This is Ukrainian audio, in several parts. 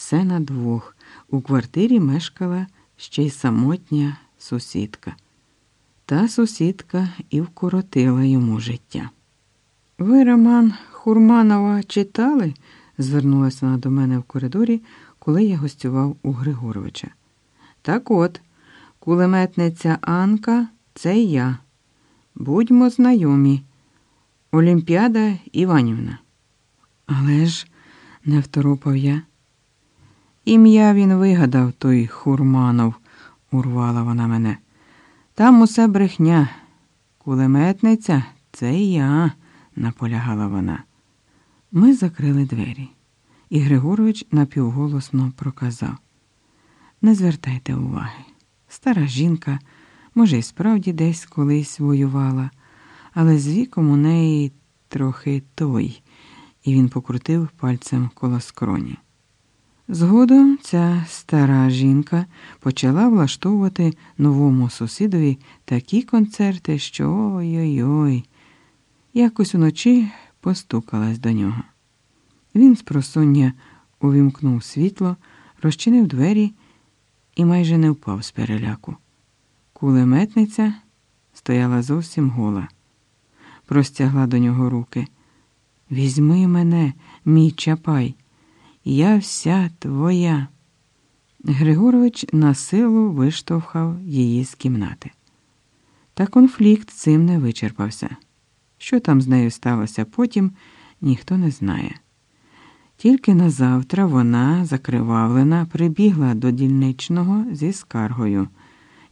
все на двох. У квартирі мешкала ще й самотня сусідка. Та сусідка і вкоротила йому життя. Ви роман Хурманова читали? звернулася вона до мене в коридорі, коли я гостював у Григоровича. Так от, кулеметниця Анка це я. Будьмо знайомі. Олімпіада Іванівна. Але ж, не второпав я. Ім'я він вигадав, той Хурманов, урвала вона мене. Там усе брехня. Кулеметниця це я, наполягала вона. Ми закрили двері, і Григорович напівголосно проказав: Не звертайте уваги. Стара жінка, може, і справді десь колись воювала, але з віком у неї трохи той, і він покрутив пальцем коло скроні. Згодом ця стара жінка почала влаштовувати новому сусідові такі концерти, що ой-ой-ой, якось уночі постукалась до нього. Він з просоння увімкнув світло, розчинив двері і майже не впав з переляку. Кулеметниця стояла зовсім гола, простягла до нього руки. Візьми мене, мій чапай, я вся твоя. Григорович на силу виштовхав її з кімнати. Та конфлікт цим не вичерпався. Що там з нею сталося потім, ніхто не знає. Тільки назавтра вона, закривавлена, прибігла до дільничного зі скаргою,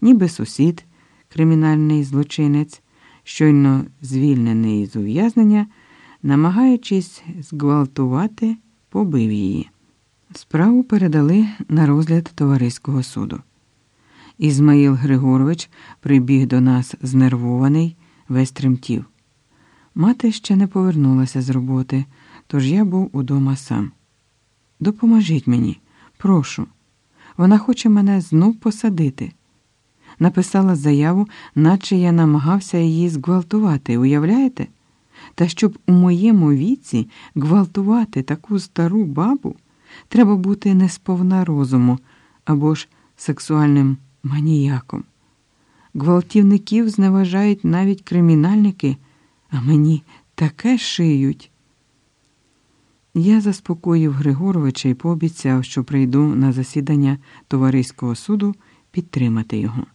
ніби сусід, кримінальний злочинець, щойно звільнений з ув'язнення, намагаючись зґвалтувати, побив її. Справу передали на розгляд товариського суду. Ізмаїл Григорович прибіг до нас знервований, весь тремтів. Мати ще не повернулася з роботи, тож я був удома сам. Допоможіть мені, прошу. Вона хоче мене знов посадити. Написала заяву, наче я намагався її зґвалтувати, уявляєте? Та щоб у моєму віці гвалтувати таку стару бабу, треба бути несповна розуму або ж сексуальним маніяком. Гвалтівників зневажають навіть кримінальники, а мені таке шиють. Я заспокоїв Григоровича і пообіцяв, що прийду на засідання товариського суду підтримати його.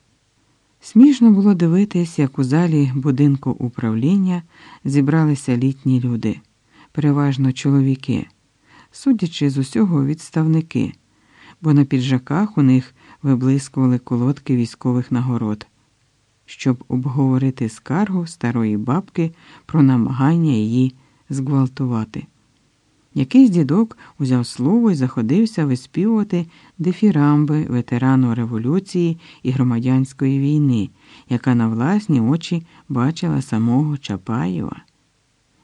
Смішно було дивитись, як у залі будинку управління зібралися літні люди, переважно чоловіки, судячи з усього відставники, бо на піджаках у них виблискували колодки військових нагород, щоб обговорити скаргу старої бабки про намагання її зґвалтувати. Якийсь дідок узяв слово і заходився виспівувати дифірамби ветерану революції і громадянської війни, яка на власні очі бачила самого Чапаєва.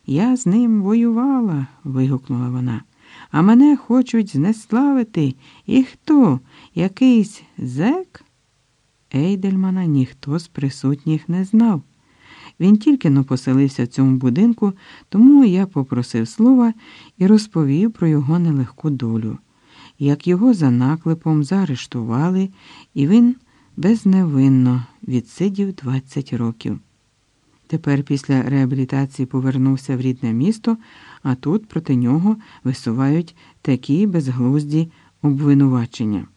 Я з ним воювала, вигукнула вона, а мене хочуть знеславити. І хто? Якийсь зек? Ейдельмана ніхто з присутніх не знав. Він тільки но поселився в цьому будинку, тому я попросив слова і розповів про його нелегку долю, як його за наклепом заарештували, і він безневинно відсидів 20 років. Тепер після реабілітації повернувся в рідне місто, а тут проти нього висувають такі безглузді обвинувачення.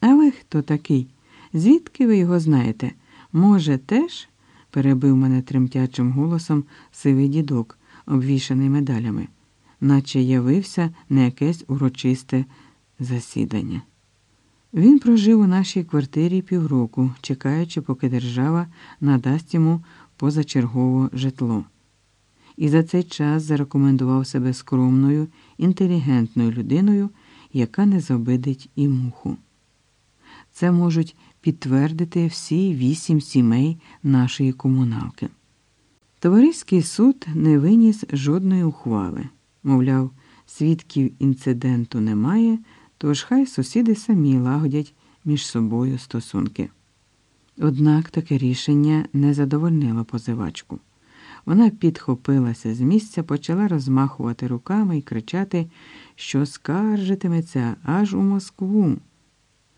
А ви хто такий? Звідки ви його знаєте? Може, теж? Перебив мене тремтячим голосом сивий дідок, обвішаний медалями, наче явився на якесь урочисте засідання. Він прожив у нашій квартирі півроку, чекаючи, поки держава надасть йому позачергове житло. І за цей час зарекомендував себе скромною, інтелігентною людиною, яка не забидить і муху. Це можуть підтвердити всі вісім сімей нашої комуналки. Товариський суд не виніс жодної ухвали, мовляв, свідків інциденту немає, тож хай сусіди самі лагодять між собою стосунки. Однак таке рішення не задовольнило позивачку. Вона підхопилася з місця, почала розмахувати руками і кричати, що скаржитиметься аж у Москву.